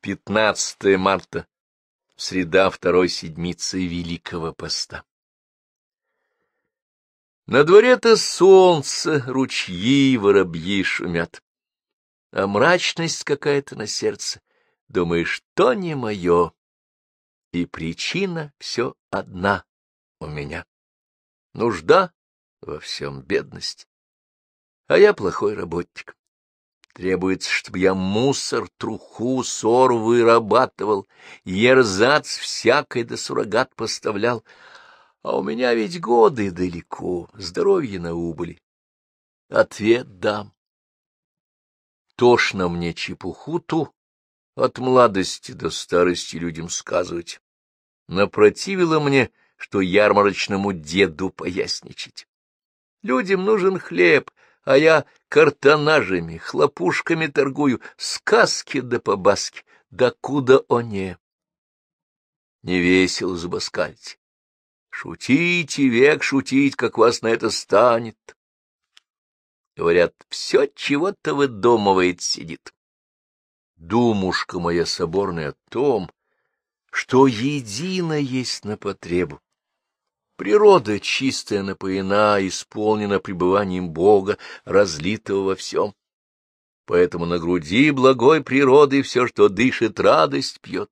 15 марта, среда второй седмицы Великого Поста. На дворе-то солнце, ручьи, воробьи шумят, а мрачность какая-то на сердце. Думаешь, то не мое, и причина все одна у меня. Нужда во всем бедность, а я плохой работник. Требуется, чтобы я мусор, труху, сор вырабатывал, ерзац всякой да суррогат поставлял. А у меня ведь годы далеко, здоровье на убыли. Ответ дам. Тошно мне чепуху ту от младости до старости людям сказывать. Напротивило мне, что ярмарочному деду поясничать. Людям нужен хлеб, а я картонажами, хлопушками торгую, сказки да побаски, да куда оне. Не весело забаскальте. Шутите, век шутить, как вас на это станет. Говорят, все чего-то выдумывает сидит. Думушка моя соборная о том, что едино есть на потребу. Природа чистая напоена, исполнена пребыванием Бога, разлитого во всем. Поэтому на груди благой природы все, что дышит, радость пьет.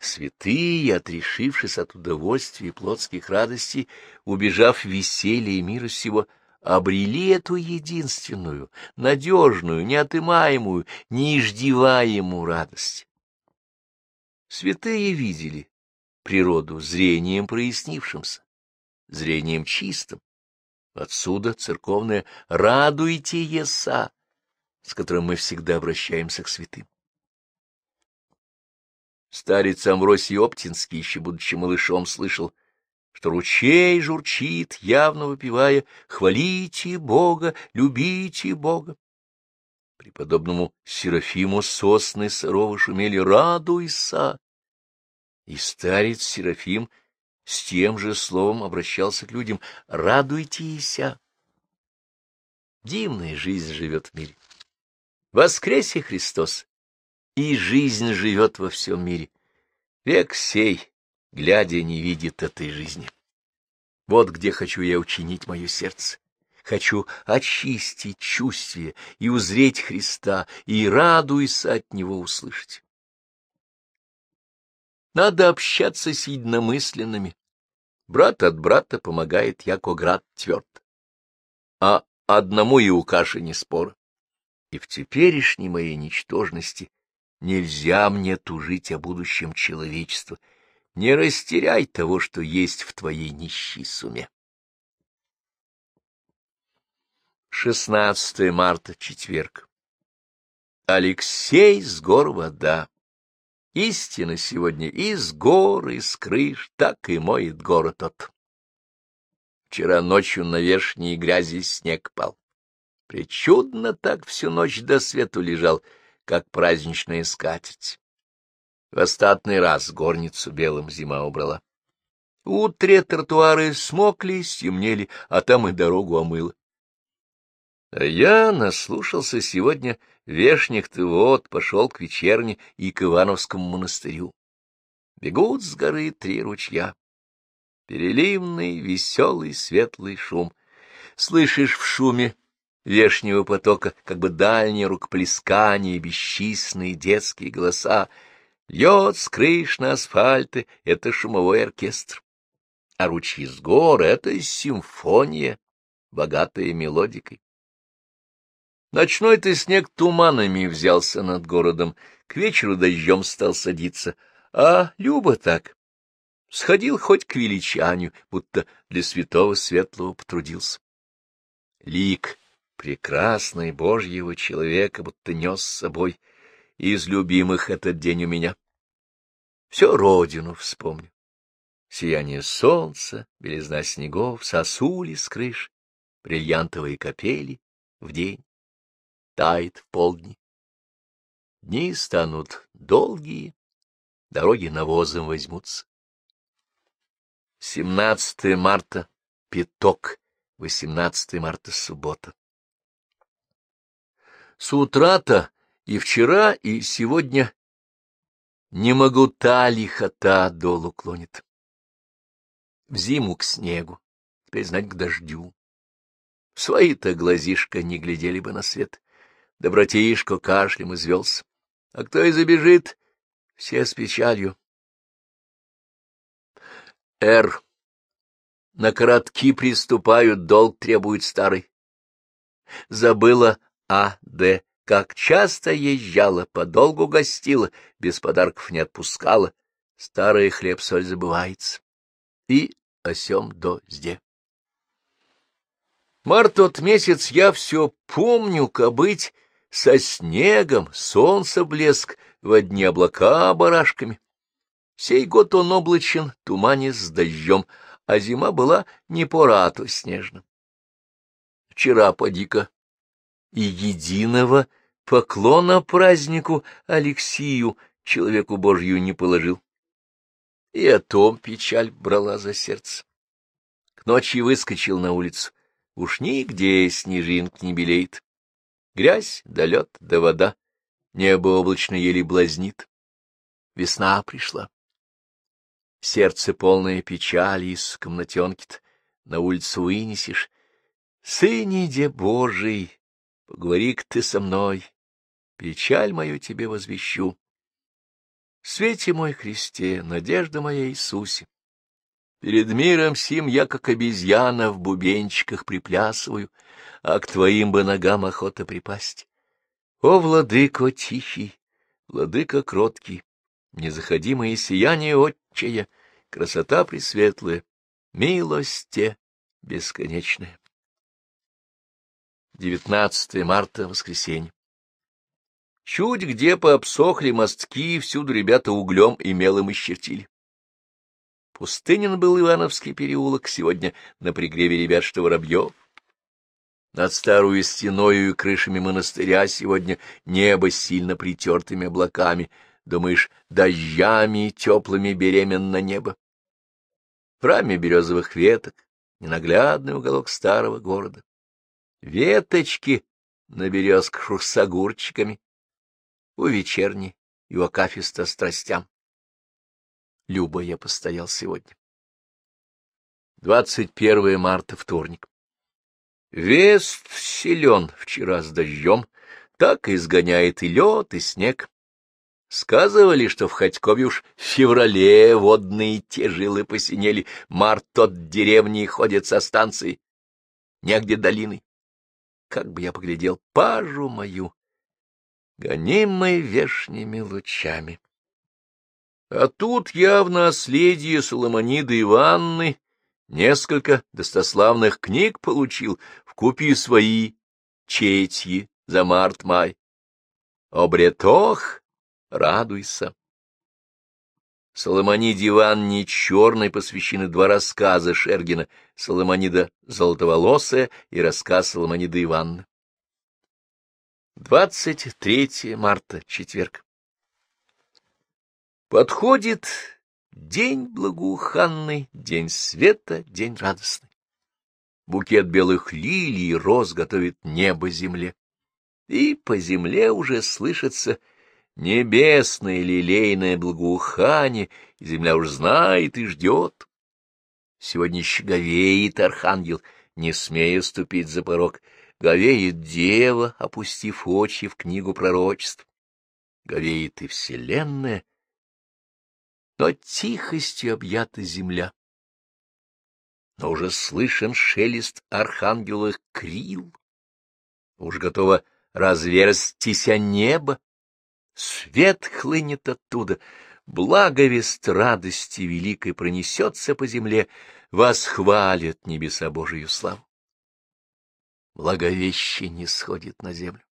Святые, отрешившись от удовольствия и плотских радостей, убежав в веселье мира сего, обрели эту единственную, надежную, неотымаемую, неиждеваемую радость. Святые видели, природу зрением прояснившимся, зрением чистым. Отсюда церковное «радуйте еса», с которым мы всегда обращаемся к святым. Старец Амвросий Оптинский, еще будучи малышом, слышал, что ручей журчит, явно выпивая «Хвалите Бога, любите Бога». Преподобному Серафиму сосны сырого шумели «Радуйся, и старец Серафим с тем же словом обращался к людям «радуйтеся». Дивная жизнь живет в мире. Воскресе Христос, и жизнь живет во всем мире. Век сей, глядя, не видит этой жизни. Вот где хочу я учинить мое сердце. Хочу очистить чувствие и узреть Христа, и радуйся от Него услышать. Надо общаться с единомысленными. Брат от брата помогает, яко град тверд. А одному и у каши не спор. И в теперешней моей ничтожности нельзя мне тужить о будущем человечества. Не растеряй того, что есть в твоей нищей суме. 16 марта, четверг. Алексей с гор вода. Истина сегодня из гор, из крыш, так и моет город тот. Вчера ночью на вершней грязи снег пал. Причудно так всю ночь до свету лежал, как праздничная скатерть. В остатный раз горницу белым зима убрала. Утре тротуары смокли, стемнели, а там и дорогу омыло. А я наслушался сегодня вешних-то вот, пошел к вечерне и к Ивановскому монастырю. Бегут с горы три ручья. Переливный, веселый, светлый шум. Слышишь в шуме вешнего потока как бы дальние рукоплескания бесчисленные детские голоса. Льет с крыш на асфальты — это шумовой оркестр. А ручьи с гор — это симфония, богатая мелодикой. Ночной-то снег туманами взялся над городом, к вечеру дождем стал садиться, а Люба так. Сходил хоть к величанию, будто для святого светлого потрудился. Лик прекрасный божьего человека будто нес с собой, из любимых этот день у меня. Все родину вспомню. Сияние солнца, белизна снегов, сосули с крыш, бриллиантовые капели в день тает в полдни. Дни станут долгие, дороги навозом возьмутся. 17 марта — пяток, 18 марта — суббота. С утра-то И вчера, и сегодня не могу та лихота долу клонит. В зиму к снегу, теперь знать к дождю. Свои-то глазишка не глядели бы на свет. Да братишка кашлем извелся. А кто и забежит, все с печалью. Р. На коротки приступают, долг требует старый. Забыла А. Д. Как часто езжала, подолгу гостила, без подарков не отпускала. Старый хлеб-соль забывается. И о сём до зде. Март тот месяц я все помню, кобыть со снегом, солнце блеск, в одни облака барашками. Сей год он облачен, тумане с дождем, а зима была не по рату снежным. Вчера поди-ка и единого поклона празднику Алексию, человеку Божью, не положил. И о том печаль брала за сердце. К ночи выскочил на улицу. Уж нигде снежинк не белеет. Грязь да лед да вода. Небо облачно еле блазнит. Весна пришла. Сердце полное печали из комнатенки-то на улицу вынесешь. Сыниде Божий, поговори-ка ты со мной, печаль мою тебе возвещу. Свете мой Христе, надежда моя Иисусе, перед миром сим я, как обезьяна, в бубенчиках приплясываю, а к твоим бы ногам охота припасть. О, владыко тихий, владыко кроткий, незаходимое сияние отчая, красота пресветлая, милосте бесконечная. 19 марта, воскресенье. Чуть где пообсохли мостки, всюду ребята углем и мелом исчертили. Пустынен был Ивановский переулок сегодня на пригреве ребят, что воробьев. Над старую стеною и крышами монастыря сегодня небо сильно притертыми облаками, думаешь, дождями теплыми беременно небо. В раме березовых веток ненаглядный уголок старого города. Веточки на березках с огурчиками, у вечерней и у акафиста страстям. Люба я постоял сегодня. 21 марта, вторник. Вест силен вчера с дождем, так изгоняет и лед, и снег. Сказывали, что в Ходькове уж в феврале водные те жилы посинели, март тот деревни ходит со станции, негде долины. Как бы я поглядел пажу мою, гонимой вешними лучами. А тут явно наследие Соломониды Ивановны несколько достославных книг получил, вкупи свои четьи за март-май. Обретох, радуйся. Соломониде Ивановне Черной посвящены два рассказа Шергина «Соломонида золотоволосая» и рассказ Соломониды Ивановны. 23 марта, четверг. Подходит день благоуханный, день света, день радостный. Букет белых лилий и роз готовит небо земле. И по земле уже слышится небесное лилейное благоухание, и земля уж знает и ждет. Сегодня еще говеет архангел, не смея ступить за порог, говеет дева, опустив очи в книгу пророчеств. Говеет и вселенная, но тихостью объята земля но уже слышен шелест архангеловых крил. Уж готово разверстися небо, свет хлынет оттуда, благовест радости великой пронесется по земле, восхвалят небеса Божию славу. Благовещение сходит на землю.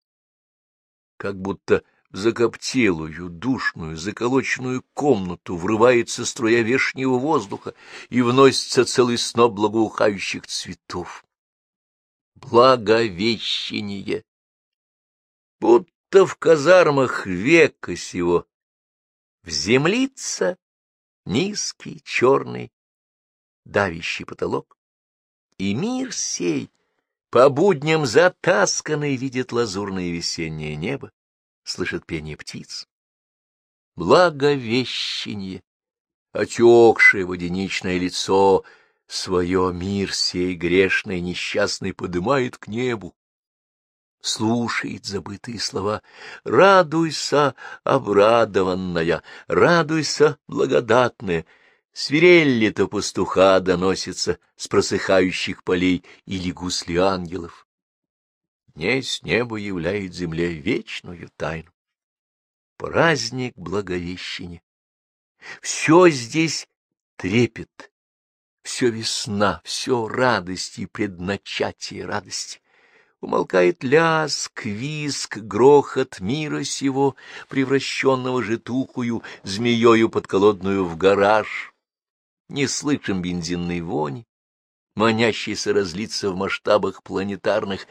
Как будто закоптелую, душную, заколоченную комнату врывается струя вешнего воздуха и вносится целый сноп благоухающих цветов. Благовещение! Будто в казармах века сего вземлится низкий, черный, давящий потолок, и мир сей, по будням затасканный, видит лазурное весеннее небо, слышит пение птиц. Благовещение, отекшее водяничное лицо, свое мир сей грешный несчастный подымает к небу, слушает забытые слова. Радуйся, обрадованная, радуйся, благодатная. Свирелли-то пастуха доносится с просыхающих полей или гусли ангелов. Днесь небо являет земле вечную тайну. Праздник Благовещения. Все здесь трепет, все весна, все радости и предначатие радости. Умолкает ляск, виск, грохот мира сего, превращенного житухую, змеёю подколодную в гараж. Не слышим бензинной вони, манящейся разлиться в масштабах планетарных.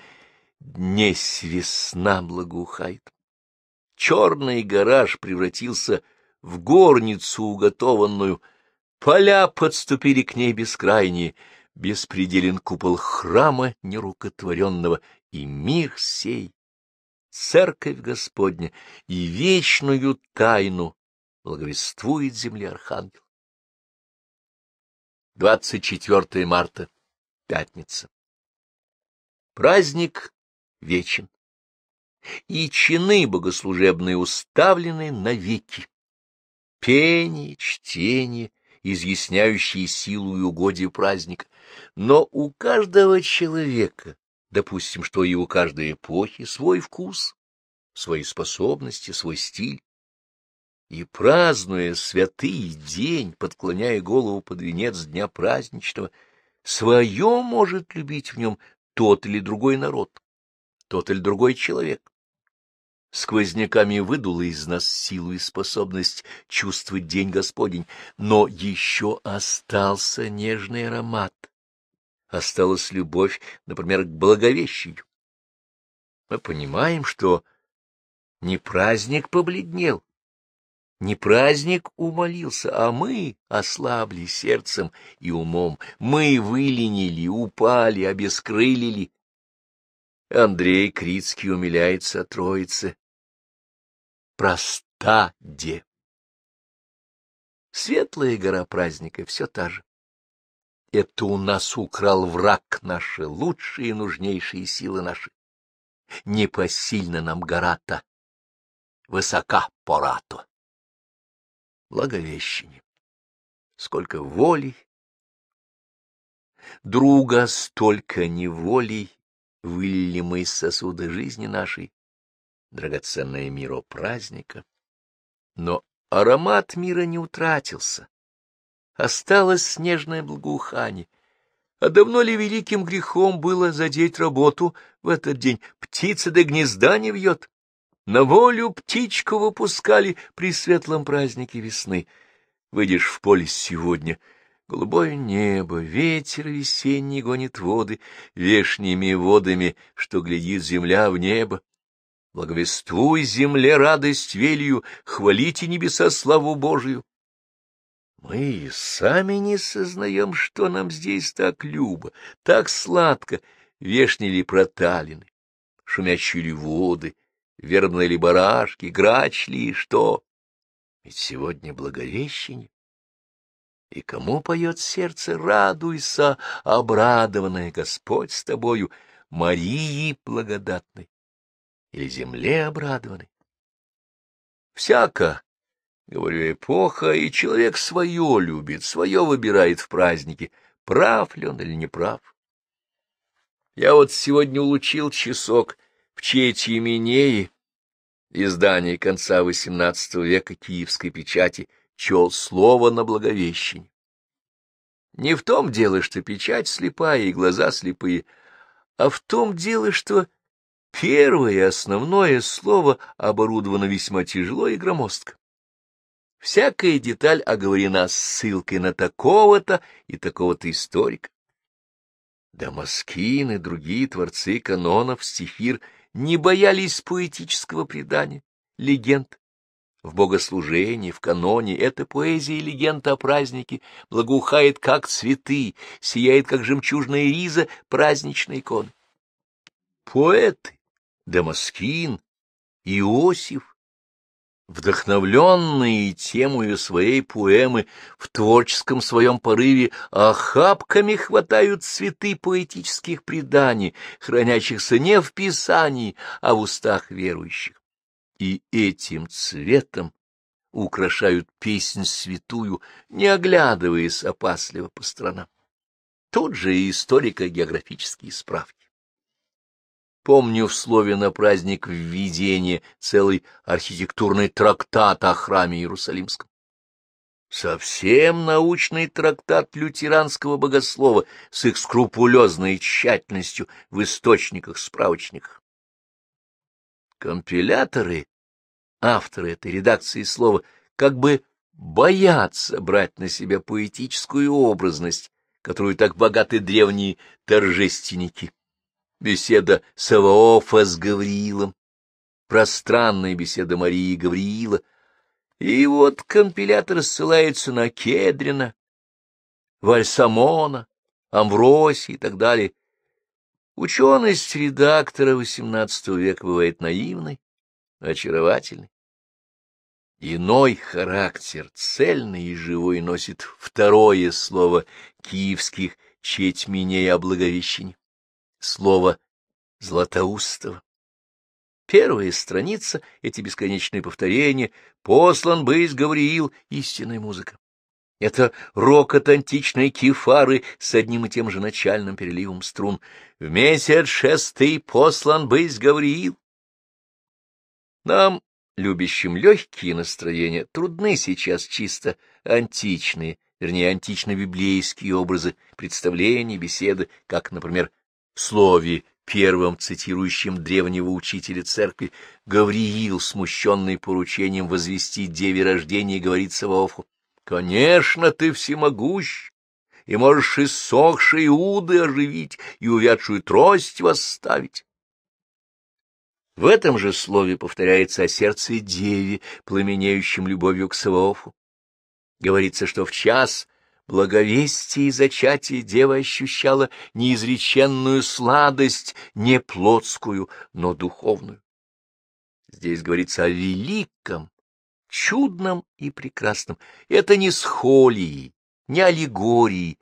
Днесь весна благоухает. Черный гараж превратился в горницу уготованную, поля подступили к ней бескрайние, беспределен купол храма нерукотворенного, и мир сей, церковь Господня, и вечную тайну благовествует земле архангел. 24 марта, пятница. Праздник вечен, и чины богослужебные уставлены навеки. Пение, чтение, изъясняющие силу и угодие праздника. Но у каждого человека Допустим, что и у каждой эпохи свой вкус, свои способности, свой стиль. И, празднуя святый день, подклоняя голову под венец дня праздничного, свое может любить в нем тот или другой народ, тот или другой человек. Сквозняками выдуло из нас силу и способность чувствовать день Господень, но еще остался нежный аромат, осталась любовь, например, к Благовещению. Мы понимаем, что не праздник побледнел, не праздник умолился, а мы ослабли сердцем и умом, мы выленили, упали, обескрылили. Андрей Крицкий умиляется о Троице. Проста де. Светлая гора праздника все та же. Это у нас украл враг наши, лучшие и нужнейшие силы наши. Непосильно нам гора-то, высока порато. Благовещение. Сколько воли, друга столько неволей вылили мы из сосуда жизни нашей, драгоценное миро праздника. Но аромат мира не утратился осталось снежное благоухание. А давно ли великим грехом было задеть работу в этот день? Птица до гнезда не вьет. На волю птичку выпускали при светлом празднике весны. Выйдешь в поле сегодня — Голубое небо, ветер весенний гонит воды, вешними водами, что глядит земля в небо. Благовествуй земле радость велью, хвалите небеса славу Божию. Мы и сами не сознаем, что нам здесь так любо, так сладко, вешни ли проталины, шумящие ли воды, вербные ли барашки, грач ли что. Ведь сегодня благовещение. И кому поет сердце, радуйся, обрадованное Господь с тобою, Марии благодатной или земле обрадованной? Всяко Говорю, эпоха, и человек свое любит, свое выбирает в празднике, прав ли он или не прав. Я вот сегодня улучил часок в Четьеменее, издание конца XVIII века киевской печати, чел слово на Благовещение. Не в том дело, что печать слепая и глаза слепые, а в том дело, что первое основное слово оборудовано весьма тяжело и громоздко. Всякая деталь оговорена ссылкой на такого-то и такого-то историка. Дамаскин и другие творцы канонов стихир не боялись поэтического предания, легенд. В богослужении, в каноне эта поэзия и легенда о празднике благоухает, как цветы, сияет, как жемчужная риза праздничной иконы. Поэты, Дамаскин, Иосиф, вдохновленный темою своей поэмы, в творческом своем порыве охапками хватают цветы поэтических преданий, хранящихся не в Писании, а в устах верующих. И этим цветом украшают песнь святую, не оглядываясь опасливо по сторонам. Тут же и историко-географические справки. Помню в слове на праздник введения целый архитектурный трактат о храме Иерусалимском. Совсем научный трактат лютеранского богослова с их скрупулезной тщательностью в источниках-справочниках. Компиляторы, авторы этой редакции слова, как бы боятся брать на себя поэтическую образность, которую так богаты древние торжественники. Беседа Саваофа с Гавриилом, пространная беседа Марии и Гавриила, и вот компилятор ссылается на Кедрина, Вальсамона, Амвросий и так далее. Ученость редактора XVIII века бывает наивной, очаровательной. Иной характер, цельный и живой, носит второе слово киевских четменей о Благовещении слово Златоустова. Первая страница, эти бесконечные повторения, послан быть Гавриил, истинная музыка. Это рокот античной кефары с одним и тем же начальным переливом струн. В месяц шестый послан быть Гавриил. Нам, любящим легкие настроения, трудны сейчас чисто античные, вернее, антично-библейские образы, представления, беседы, как, например, слове, первом цитирующем древнего учителя церкви, Гавриил, смущенный поручением возвестить деве рождения, говорит Саваофу, «Конечно, ты всемогущ, и можешь иссохшие уды оживить и увядшую трость восставить». В этом же слове повторяется о сердце деви, пламенеющем любовью к Саваофу. Говорится, что в час благовестии и зачатии дева ощущала неизреченную сладость, не плотскую, но духовную. Здесь говорится о великом, чудном и прекрасном. Это не схолии, не аллегории,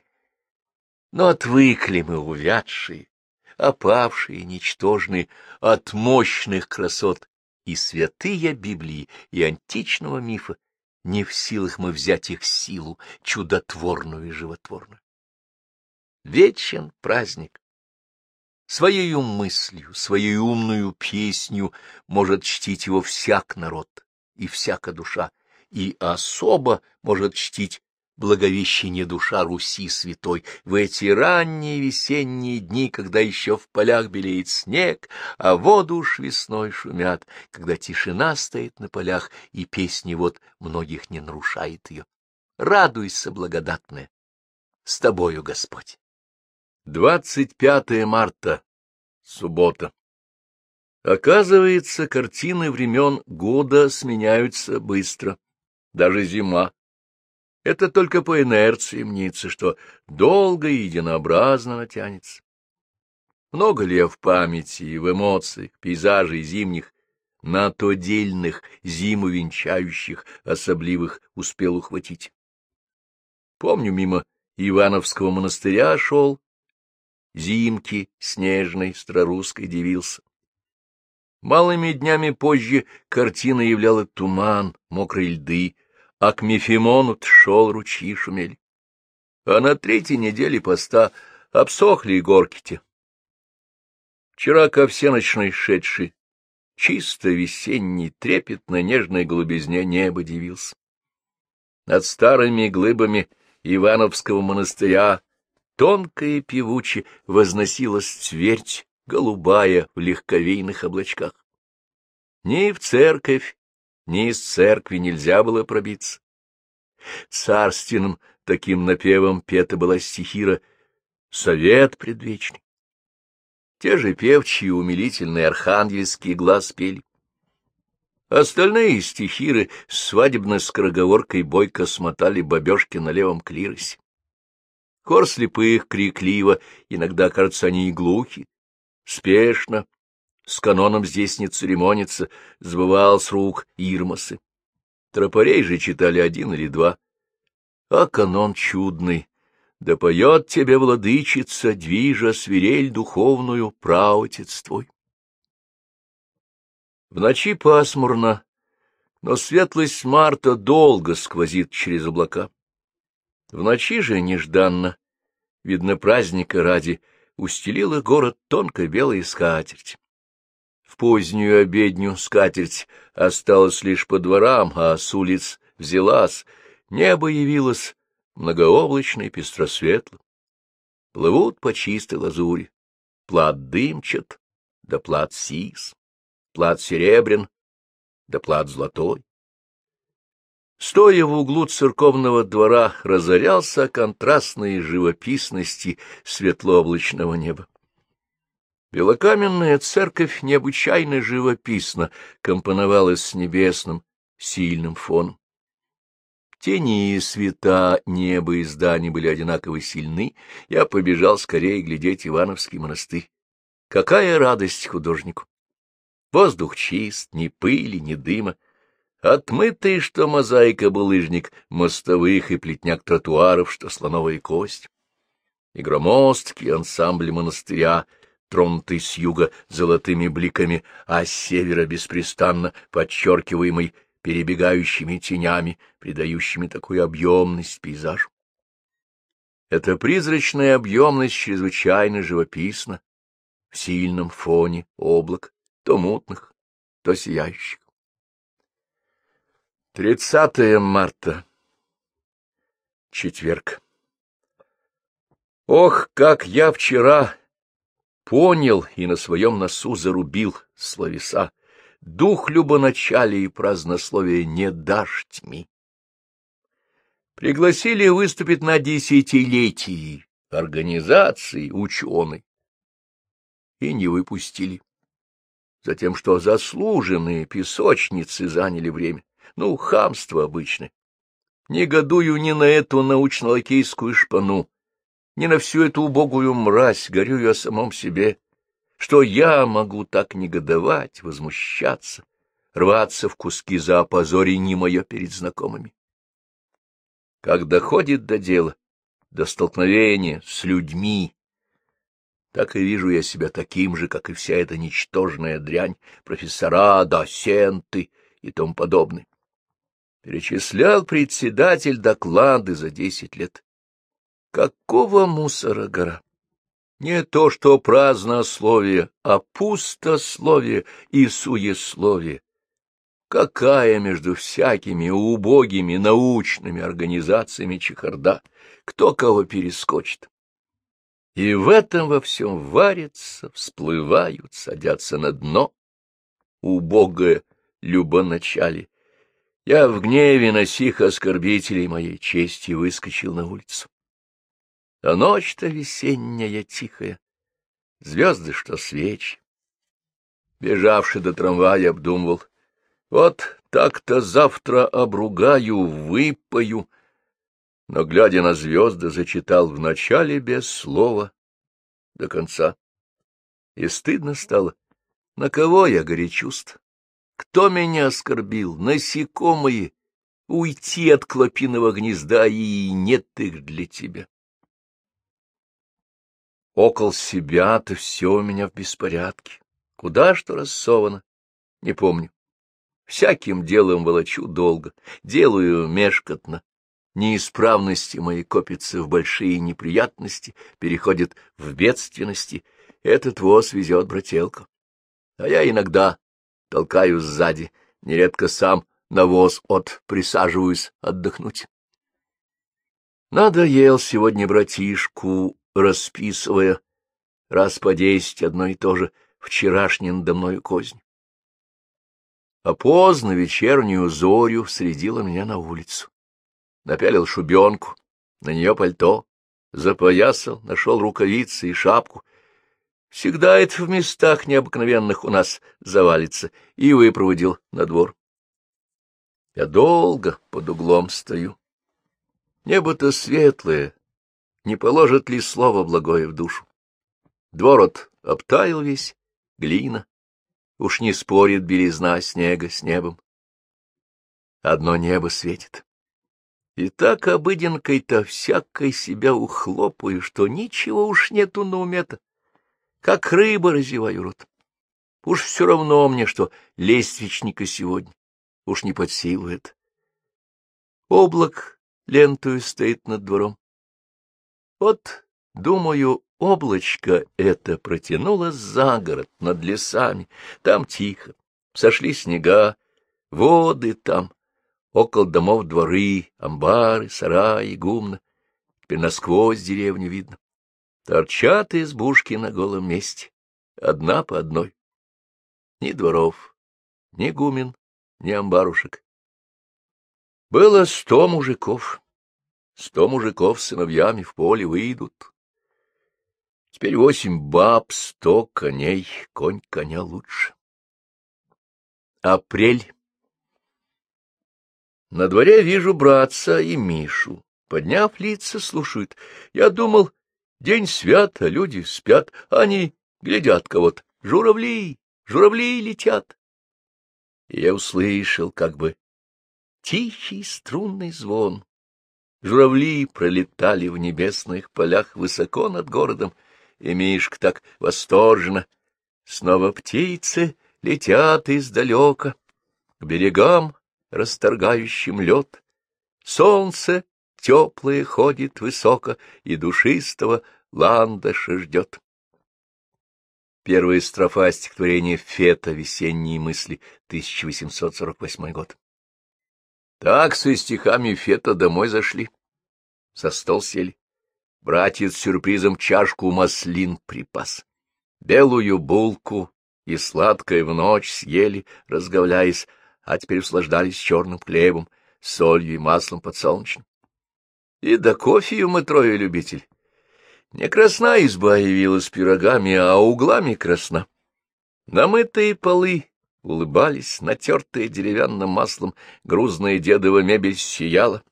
но отвыкли мы увядшие, опавшие, ничтожные от мощных красот и святые Библии, и античного мифа, не в силах мы взять их силу, чудотворную и животворную. Вечен праздник. Своей мыслью, своей умную песню может чтить его всяк народ и всяка душа, и особо может чтить благовещение душа Руси святой в эти ранние весенние дни, когда еще в полях белеет снег, а воду уж весной шумят, когда тишина стоит на полях, и песни вот многих не нарушает ее. Радуйся, благодатная, с тобою, Господь. 25 марта, суббота. Оказывается, картины времен года сменяются быстро, даже зима это только по инерции мнится, что долго и единообразно натянется. Много ли я в памяти и в эмоциях, пейзажей зимних, на то дельных, зиму венчающих, особливых успел ухватить? Помню, мимо Ивановского монастыря шел, зимки снежной, старорусской дивился. Малыми днями позже картина являла туман, мокрые льды, а к Мефимону шел ручьи шумели. А на третьей неделе поста обсохли и горки-те. Вчера ко всеночной шедший, чисто весенний, трепетно нежной голубизне небо дивился. Над старыми глыбами Ивановского монастыря тонко и певуче возносилась твердь голубая в легковейных облачках. Ни в церковь, ни из церкви нельзя было пробиться. Царственным таким напевом пета была стихира «Совет предвечный». Те же певчие умилительные архангельские глаз пели. Остальные стихиры с свадебной скороговоркой бойко смотали бабешки на левом клиросе. Хор слепых крикливо, иногда, кажется, они и глухи, спешно, С каноном здесь не церемонится, сбывал с рук Ирмасы. Тропарей же читали один или два. А канон чудный, да поет тебе, владычица, движа свирель духовную, праотец твой. В ночи пасмурно, но светлость марта долго сквозит через облака. В ночи же нежданно, видно праздника ради, устелила город тонкой белой скатерть. В позднюю обедню скатерть осталась лишь по дворам, а с улиц взялась, небо явилось многооблачно и пестросветло. Плывут по чистой лазури, плат дымчат, да плат сис, плат серебрян, да плат золотой. Стоя в углу церковного двора, разорялся контрастной живописности светлооблачного неба. Белокаменная церковь необычайно живописно компоновалась с небесным, сильным фоном. Тени и света неба и зданий были одинаково сильны, я побежал скорее глядеть Ивановский монастырь. Какая радость художнику! Воздух чист, ни пыли, ни дыма. Отмытый, что мозаика булыжник, мостовых и плетняк тротуаров, что слоновая кость. И громоздкий ансамбль монастыря, тронутый с юга золотыми бликами, а с севера беспрестанно подчеркиваемый перебегающими тенями, придающими такую объемность пейзажу. Эта призрачная объемность чрезвычайно живописна в сильном фоне облак, то мутных, то сияющих. 30 марта. Четверг. Ох, как я вчера понял и на своем носу зарубил словеса. Дух любоначалия и празднословия не дашь тьми. Пригласили выступить на десятилетии организации ученой и не выпустили затем что заслуженные песочницы заняли время. Ну, хамство обычное. Негодую ни на эту научно-лакейскую шпану, ни на всю эту убогую мразь, горюю о самом себе, что я могу так негодовать, возмущаться, рваться в куски за опозорение мое перед знакомыми. Как доходит до дела, до столкновения с людьми, так и вижу я себя таким же, как и вся эта ничтожная дрянь, профессора, доценты и тому подобное. Перечислял председатель доклады за десять лет. Какого мусора гора? Не то, что празднословие, а пустословие и суесловие. Какая между всякими убогими научными организациями чехарда? Кто кого перескочит? И в этом во всем варятся, всплывают, садятся на дно. Убогое любоначалие. Я в гневе на сих оскорбителей моей чести выскочил на улицу. А ночь-то весенняя тихая, звезды, что свечи. Бежавший до трамвая, обдумывал. Вот так-то завтра обругаю, выпою, но, глядя на звезды, зачитал в начале без слова до конца. И стыдно стало. На кого я горячуст? Кто меня оскорбил? Насекомые! Уйти от клопиного гнезда, и нет их для тебя. Около себя-то все у меня в беспорядке. Куда что рассовано? Не помню. Всяким делом волочу долго, делаю мешкотно, неисправности мои копятся в большие неприятности, переходят в бедственности. Этот воз везет брателка. А я иногда толкаю сзади, нередко сам на воз от присаживаюсь отдохнуть. Надоел сегодня братишку, расписывая раз по десять одно и то же вчерашний надо мною кознь. А поздно вечернюю зорю средила меня на улицу напялил шубенку, на нее пальто, запоясал, нашел рукавицы и шапку. Всегда это в местах необыкновенных у нас завалится, и выпроводил на двор. Я долго под углом стою. Небо-то светлое, не положит ли слово благое в душу? Двор от обтаял весь, глина, Уж не спорит белизна снега с небом. Одно небо светит. И так обыденкой-то всякой себя ухлопаю, что ничего уж нету на уме-то. Как рыба разеваю рот. Уж все равно мне, что лествичника сегодня. Уж не под силу это. Облак лентою стоит над двором. Вот, думаю, облачко это протянуло за город, над лесами. Там тихо, сошли снега, воды там, около домов дворы, амбары, сараи, гумна. Теперь насквозь деревню видно. Торчат избушки на голом месте, одна по одной. Ни дворов, ни гумен, ни амбарушек. Было сто мужиков. Сто мужиков с сыновьями в поле выйдут. Теперь восемь баб, сто коней, конь коня лучше. Апрель. На дворе вижу братца и Мишу. Подняв лица, слушают. Я думал, день свят, а люди спят. Они глядят кого-то. Журавли, журавли летят. И я услышал как бы тихий струнный звон. Журавли пролетали в небесных полях высоко над городом, и Мишка так восторженно. Снова птицы летят издалека, к берегам расторгающим лед. Солнце теплое ходит высоко, и душистого ландаша ждет. Первая строфа стихотворения Фета «Весенние мысли», 1848 год. Так со стихами Фета домой зашли. За стол сели. Братец сюрпризом чашку маслин припас. Белую булку и сладкое в ночь съели, разговляясь, а теперь услаждались черным хлебом, солью и маслом подсолнечным. И до кофею мы трое любитель. Не красна изба явилась пирогами, а углами красна. Намытые полы улыбались, натертые деревянным маслом, грузная дедова мебель сияла.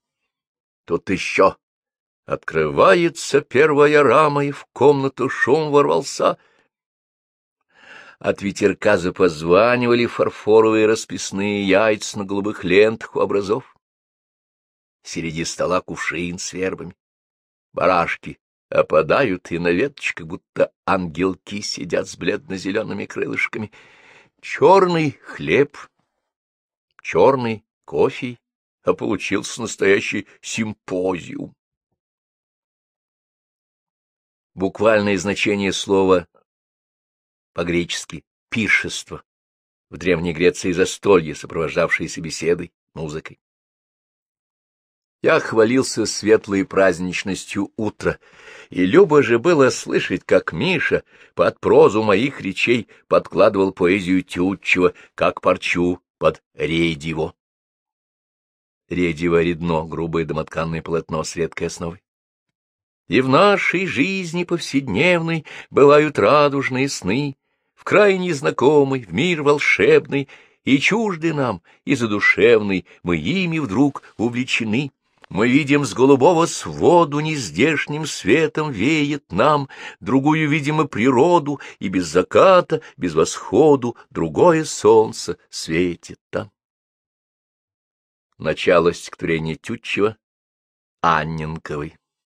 Тут еще открывается первая рама, и в комнату шум ворвался — от ветерка запозванивали фарфоровые расписные яйца на голубых лентах у образов. Среди стола кувшин с вербами. Барашки опадают, и на веточках будто ангелки сидят с бледно-зелеными крылышками. Черный хлеб, черный кофе, а получился настоящий симпозиум. Буквальное значение слова по-гречески «пиршество», в Древней Греции застолье, сопровождавшееся беседой, музыкой. Я хвалился светлой праздничностью утра, и любо же было слышать, как Миша под прозу моих речей подкладывал поэзию Тютчева, как парчу под редиво. Редиво — редно, грубое домотканное полотно с редкой основой. И в нашей жизни повседневной бывают радужные сны, край незнакомый, в мир волшебный, и чужды нам, и задушевный, мы ими вдруг увлечены. Мы видим с голубого своду нездешним светом веет нам, другую, видимо, природу, и без заката, без восходу другое солнце светит там. Начало стихотворения Тютчева Анненковой